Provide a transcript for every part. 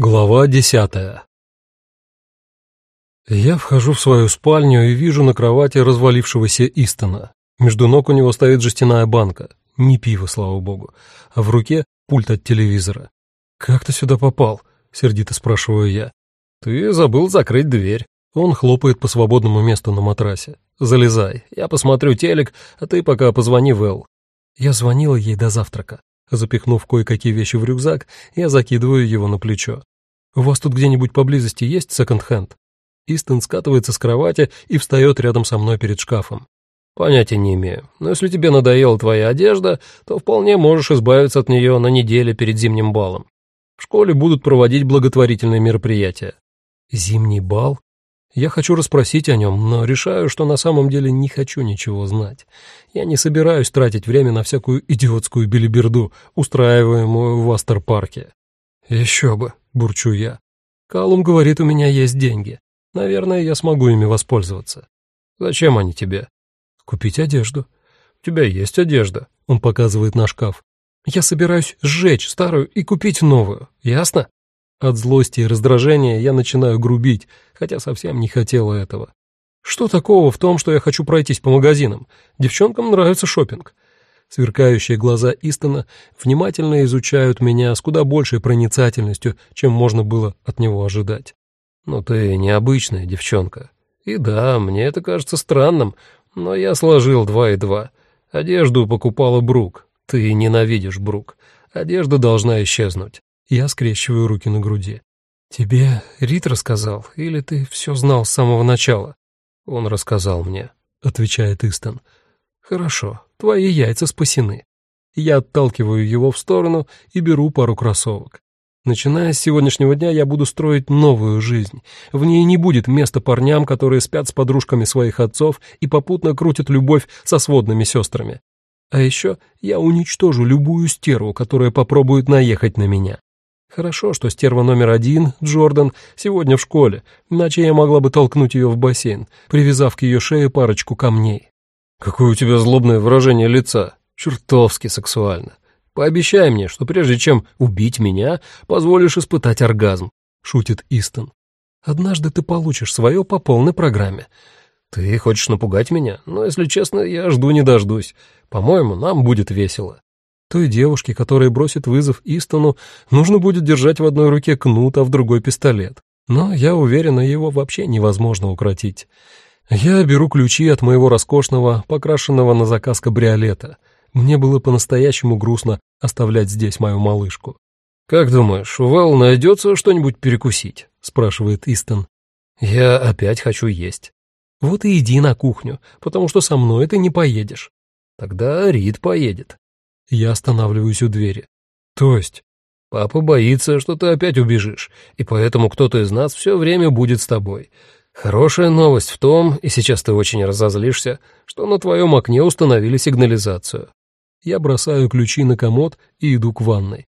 Глава десятая Я вхожу в свою спальню и вижу на кровати развалившегося Истона. Между ног у него стоит жестяная банка. Не пиво, слава богу. А в руке пульт от телевизора. «Как ты сюда попал?» — сердито спрашиваю я. «Ты забыл закрыть дверь». Он хлопает по свободному месту на матрасе. «Залезай, я посмотрю телек, а ты пока позвони Вэл». Я звонила ей до завтрака. Запихнув кое-какие вещи в рюкзак, я закидываю его на плечо. «У вас тут где-нибудь поблизости есть секонд-хенд?» Истон скатывается с кровати и встает рядом со мной перед шкафом. «Понятия не имею, но если тебе надоела твоя одежда, то вполне можешь избавиться от нее на неделе перед зимним балом. В школе будут проводить благотворительные мероприятия». «Зимний бал?» Я хочу расспросить о нем, но решаю, что на самом деле не хочу ничего знать. Я не собираюсь тратить время на всякую идиотскую белиберду, устраиваемую в Астер-парке. «Еще бы», — бурчу я. «Калум говорит, у меня есть деньги. Наверное, я смогу ими воспользоваться». «Зачем они тебе?» «Купить одежду». «У тебя есть одежда», — он показывает на шкаф. «Я собираюсь сжечь старую и купить новую, ясно?» От злости и раздражения я начинаю грубить, хотя совсем не хотела этого. Что такого в том, что я хочу пройтись по магазинам? Девчонкам нравится шопинг. Сверкающие глаза Истона внимательно изучают меня с куда большей проницательностью, чем можно было от него ожидать. «Ну ты необычная девчонка. И да, мне это кажется странным, но я сложил два и два. Одежду покупала Брук. Ты ненавидишь Брук. Одежда должна исчезнуть. Я скрещиваю руки на груди. «Тебе Рит рассказал, или ты все знал с самого начала?» «Он рассказал мне», — отвечает Истон. «Хорошо, твои яйца спасены». Я отталкиваю его в сторону и беру пару кроссовок. Начиная с сегодняшнего дня я буду строить новую жизнь. В ней не будет места парням, которые спят с подружками своих отцов и попутно крутят любовь со сводными сестрами. А еще я уничтожу любую стерву, которая попробует наехать на меня. Хорошо, что стерва номер один, Джордан, сегодня в школе, иначе я могла бы толкнуть ее в бассейн, привязав к ее шее парочку камней. Какое у тебя злобное выражение лица. Чертовски сексуально. Пообещай мне, что прежде чем убить меня, позволишь испытать оргазм, шутит Истон. Однажды ты получишь свое по полной программе. Ты хочешь напугать меня, но, если честно, я жду не дождусь. По-моему, нам будет весело. Той девушке, которая бросит вызов Истону, нужно будет держать в одной руке кнут, а в другой пистолет. Но я уверена, его вообще невозможно укротить. Я беру ключи от моего роскошного, покрашенного на заказ кабриолета. Мне было по-настоящему грустно оставлять здесь мою малышку. «Как думаешь, у Вэл найдется что-нибудь перекусить?» — спрашивает Истон. «Я опять хочу есть». «Вот и иди на кухню, потому что со мной ты не поедешь». «Тогда Рид поедет». Я останавливаюсь у двери. То есть? Папа боится, что ты опять убежишь, и поэтому кто-то из нас все время будет с тобой. Хорошая новость в том, и сейчас ты очень разозлишься, что на твоем окне установили сигнализацию. Я бросаю ключи на комод и иду к ванной.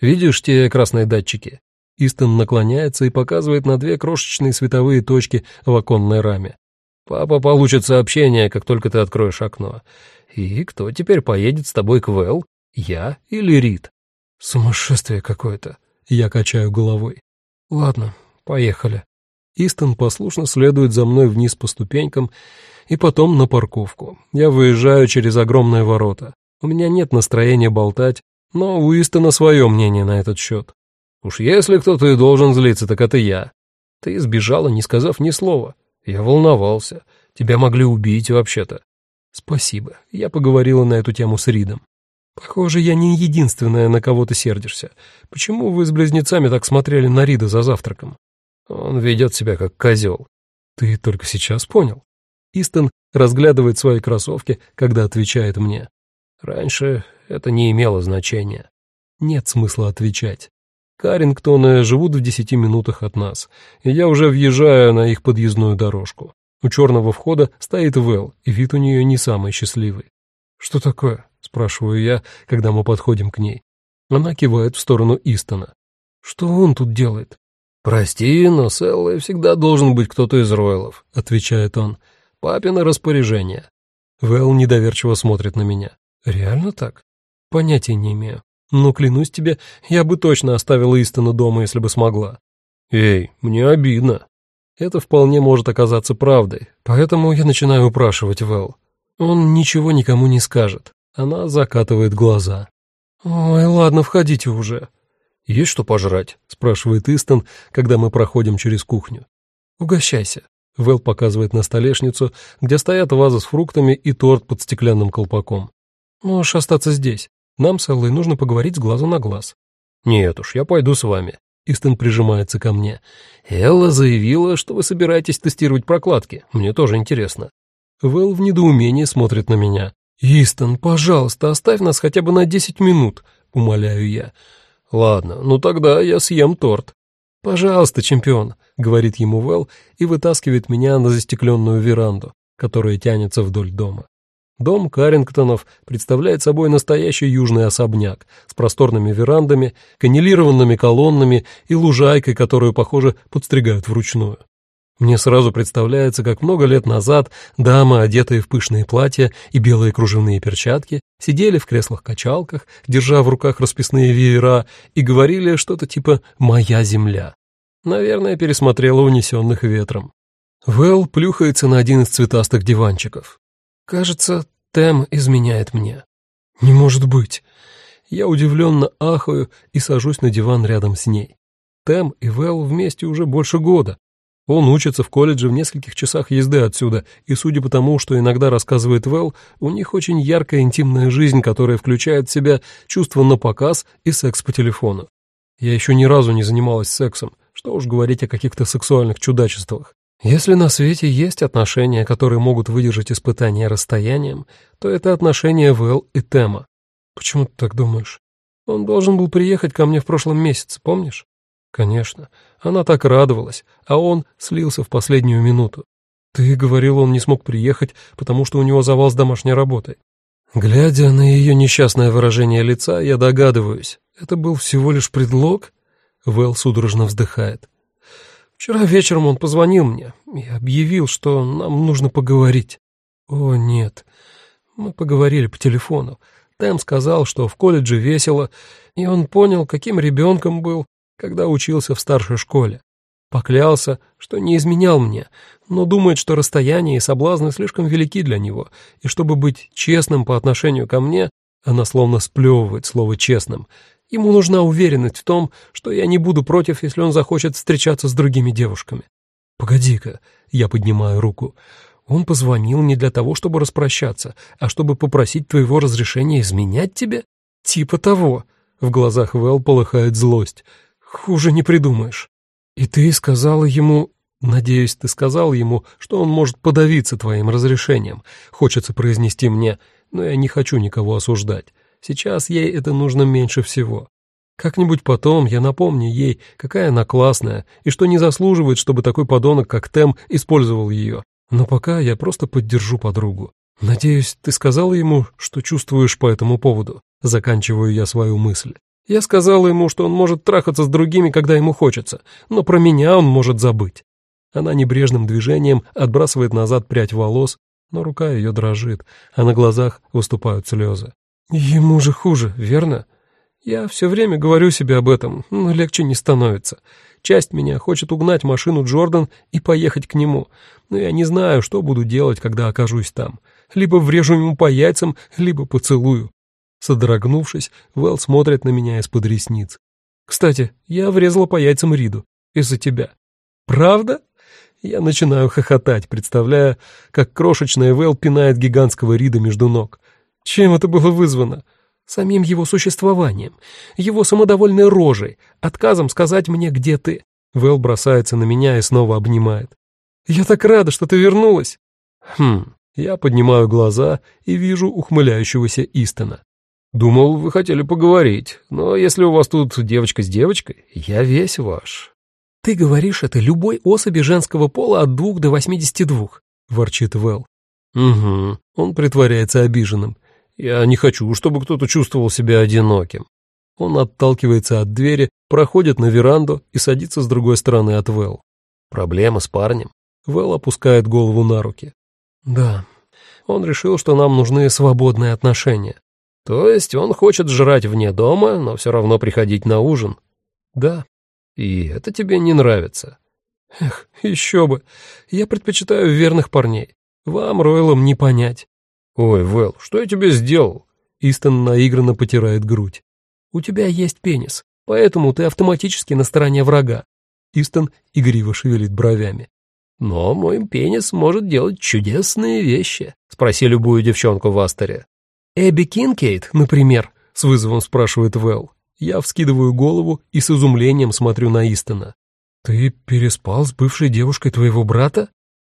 Видишь те красные датчики? Истон наклоняется и показывает на две крошечные световые точки в оконной раме. Папа получит сообщение, как только ты откроешь окно. И кто теперь поедет с тобой к Вэл? Я или Рид? Сумасшествие какое-то. Я качаю головой. Ладно, поехали. Истон послушно следует за мной вниз по ступенькам и потом на парковку. Я выезжаю через огромные ворота. У меня нет настроения болтать, но у Истона свое мнение на этот счет. Уж если кто-то и должен злиться, так это я. Ты сбежала, не сказав ни слова. Я волновался. Тебя могли убить вообще-то. «Спасибо. Я поговорила на эту тему с Ридом. Похоже, я не единственная, на кого ты сердишься. Почему вы с близнецами так смотрели на Рида за завтраком? Он ведет себя как козел. Ты только сейчас понял?» Истон разглядывает свои кроссовки, когда отвечает мне. «Раньше это не имело значения. Нет смысла отвечать. Карингтоны живут в десяти минутах от нас, и я уже въезжаю на их подъездную дорожку. У черного входа стоит Вэл, и вид у нее не самый счастливый. «Что такое?» — спрашиваю я, когда мы подходим к ней. Она кивает в сторону Истона. «Что он тут делает?» «Прости, но с Эллой всегда должен быть кто-то из Ройлов», — отвечает он. «Папина распоряжение». Вэл недоверчиво смотрит на меня. «Реально так?» «Понятия не имею. Но, клянусь тебе, я бы точно оставила Истона дома, если бы смогла. Эй, мне обидно. Это вполне может оказаться правдой, поэтому я начинаю упрашивать Вэл. Он ничего никому не скажет. Она закатывает глаза. «Ой, ладно, входите уже». «Есть что пожрать?» — спрашивает Истон, когда мы проходим через кухню. «Угощайся». Вэл показывает на столешницу, где стоят ваза с фруктами и торт под стеклянным колпаком. «Можешь остаться здесь. Нам с Эллой нужно поговорить с глазу на глаз». «Нет уж, я пойду с вами». Истон прижимается ко мне. «Элла заявила, что вы собираетесь тестировать прокладки. Мне тоже интересно». Вэл в недоумении смотрит на меня. «Истон, пожалуйста, оставь нас хотя бы на десять минут», — умоляю я. «Ладно, ну тогда я съем торт». «Пожалуйста, чемпион», — говорит ему Вэл и вытаскивает меня на застекленную веранду, которая тянется вдоль дома. Дом Карингтонов представляет собой настоящий южный особняк с просторными верандами, каннелированными колоннами и лужайкой, которую, похоже, подстригают вручную. Мне сразу представляется, как много лет назад дамы, одетые в пышные платья и белые кружевные перчатки, сидели в креслах-качалках, держа в руках расписные веера, и говорили что-то типа «моя земля». Наверное, пересмотрела унесенных ветром. Вэл плюхается на один из цветастых диванчиков. Кажется, Тем изменяет мне. Не может быть. Я удивленно ахаю и сажусь на диван рядом с ней. Тем и Вэл вместе уже больше года, он учится в колледже в нескольких часах езды отсюда, и судя по тому, что иногда рассказывает Вэл, у них очень яркая интимная жизнь, которая включает в себя чувства на показ и секс по телефону. Я еще ни разу не занималась сексом, что уж говорить о каких-то сексуальных чудачествах. Если на свете есть отношения, которые могут выдержать испытания расстоянием, то это отношения Вэл и Тема. Почему ты так думаешь? Он должен был приехать ко мне в прошлом месяце, помнишь? Конечно, она так радовалась, а он слился в последнюю минуту. Ты говорил, он не смог приехать, потому что у него завал с домашней работой. Глядя на ее несчастное выражение лица, я догадываюсь, это был всего лишь предлог? Вэл судорожно вздыхает. Вчера вечером он позвонил мне и объявил, что нам нужно поговорить. О, нет. Мы поговорили по телефону. Тэм сказал, что в колледже весело, и он понял, каким ребенком был, когда учился в старшей школе. Поклялся, что не изменял мне, но думает, что расстояние и соблазны слишком велики для него, и чтобы быть честным по отношению ко мне, она словно сплевывает слово «честным», Ему нужна уверенность в том, что я не буду против, если он захочет встречаться с другими девушками. Погоди-ка, я поднимаю руку. Он позвонил не для того, чтобы распрощаться, а чтобы попросить твоего разрешения изменять тебе? Типа того. В глазах Вэл полыхает злость. Хуже не придумаешь. И ты сказала ему... Надеюсь, ты сказал ему, что он может подавиться твоим разрешением. Хочется произнести мне, но я не хочу никого осуждать. Сейчас ей это нужно меньше всего. Как-нибудь потом я напомню ей, какая она классная, и что не заслуживает, чтобы такой подонок, как Тем, использовал ее. Но пока я просто поддержу подругу. Надеюсь, ты сказала ему, что чувствуешь по этому поводу. Заканчиваю я свою мысль. Я сказала ему, что он может трахаться с другими, когда ему хочется, но про меня он может забыть. Она небрежным движением отбрасывает назад прядь волос, но рука ее дрожит, а на глазах выступают слезы. Ему же хуже, верно? Я все время говорю себе об этом, но легче не становится. Часть меня хочет угнать машину Джордан и поехать к нему, но я не знаю, что буду делать, когда окажусь там. Либо врежу ему по яйцам, либо поцелую. Содрогнувшись, Вэл смотрит на меня из-под ресниц. «Кстати, я врезала по яйцам Риду. Из-за тебя». «Правда?» Я начинаю хохотать, представляя, как крошечная Вэл пинает гигантского Рида между ног. Чем это было вызвано? Самим его существованием, его самодовольной рожей, отказом сказать мне, где ты. Вэл бросается на меня и снова обнимает. «Я так рада, что ты вернулась!» «Хм...» Я поднимаю глаза и вижу ухмыляющегося Истона. «Думал, вы хотели поговорить, но если у вас тут девочка с девочкой, я весь ваш». «Ты говоришь это любой особи женского пола от двух до восьмидесяти двух», — ворчит Вэл. «Угу». Он притворяется обиженным. «Я не хочу, чтобы кто-то чувствовал себя одиноким». Он отталкивается от двери, проходит на веранду и садится с другой стороны от Вэл. «Проблема с парнем?» Вэл опускает голову на руки. «Да, он решил, что нам нужны свободные отношения. То есть он хочет жрать вне дома, но все равно приходить на ужин? Да. И это тебе не нравится? Эх, еще бы. Я предпочитаю верных парней. Вам, Ройлам, не понять. Ой, Вэл, что я тебе сделал? Истон наигранно потирает грудь. У тебя есть пенис, поэтому ты автоматически на стороне врага. Истон игриво шевелит бровями. «Но мой пенис может делать чудесные вещи», — спроси любую девчонку в Астере. «Эбби Кинкейт, например?» — с вызовом спрашивает Вэл. Я вскидываю голову и с изумлением смотрю на Истона. «Ты переспал с бывшей девушкой твоего брата?»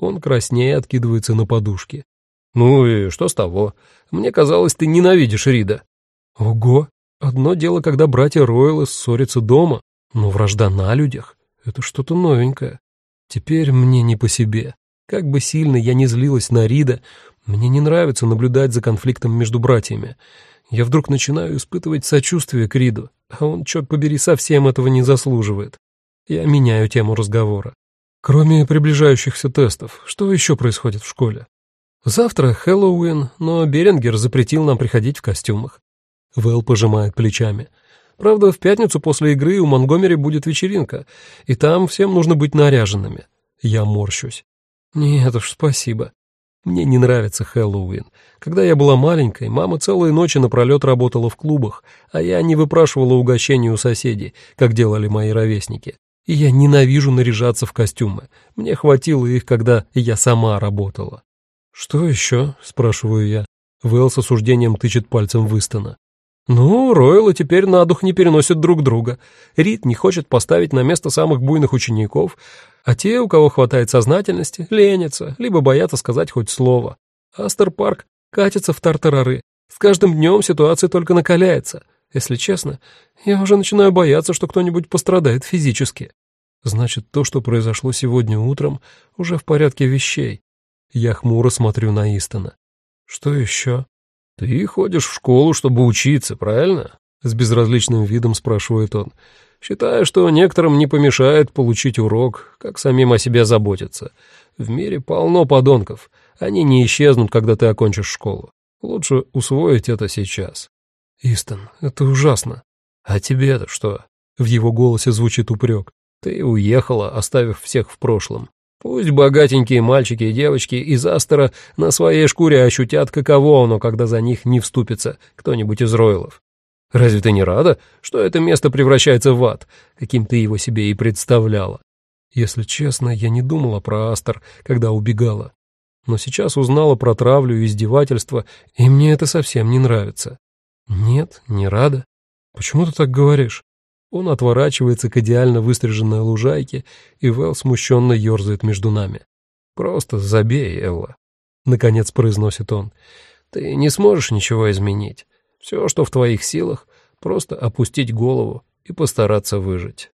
Он краснее откидывается на подушке. «Ну и что с того? Мне казалось, ты ненавидишь Рида». «Ого! Одно дело, когда братья Ройлы ссорятся дома, но вражда на людях — это что-то новенькое. Теперь мне не по себе. Как бы сильно я не злилась на Рида, мне не нравится наблюдать за конфликтом между братьями. Я вдруг начинаю испытывать сочувствие к Риду, а он, черт побери, совсем этого не заслуживает. Я меняю тему разговора. Кроме приближающихся тестов, что еще происходит в школе? Завтра Хэллоуин, но Берингер запретил нам приходить в костюмах. Вэл пожимает плечами. Правда, в пятницу после игры у Монгомери будет вечеринка, и там всем нужно быть наряженными. Я морщусь. Нет уж, спасибо. Мне не нравится Хэллоуин. Когда я была маленькой, мама целые ночи напролет работала в клубах, а я не выпрашивала угощений у соседей, как делали мои ровесники. И я ненавижу наряжаться в костюмы. Мне хватило их, когда я сама работала. «Что еще?» — спрашиваю я. Вэл с осуждением тычет пальцем в Истона. Ну, Ройлы теперь на дух не переносят друг друга. Рид не хочет поставить на место самых буйных учеников, а те, у кого хватает сознательности, ленятся, либо боятся сказать хоть слово. Астер Парк катится в тартарары. С каждым днем ситуация только накаляется. Если честно, я уже начинаю бояться, что кто-нибудь пострадает физически. Значит, то, что произошло сегодня утром, уже в порядке вещей. Я хмуро смотрю на Истона. Что еще? «Ты ходишь в школу, чтобы учиться, правильно?» — с безразличным видом спрашивает он. «Считаю, что некоторым не помешает получить урок, как самим о себе заботиться. В мире полно подонков. Они не исчезнут, когда ты окончишь школу. Лучше усвоить это сейчас». «Истон, это ужасно». «А тебе-то что?» В его голосе звучит упрек. «Ты уехала, оставив всех в прошлом. Пусть богатенькие мальчики и девочки из Астера на своей шкуре ощутят, каково оно, когда за них не вступится кто-нибудь из Ройлов. Разве ты не рада, что это место превращается в ад, каким ты его себе и представляла? Если честно, я не думала про Астер, когда убегала. Но сейчас узнала про травлю и издевательство, и мне это совсем не нравится. Нет, не рада. Почему ты так говоришь? Он отворачивается к идеально выстриженной лужайке, и Вэл смущенно ерзает между нами. «Просто забей, Элла», — наконец произносит он. «Ты не сможешь ничего изменить. Все, что в твоих силах, просто опустить голову и постараться выжить».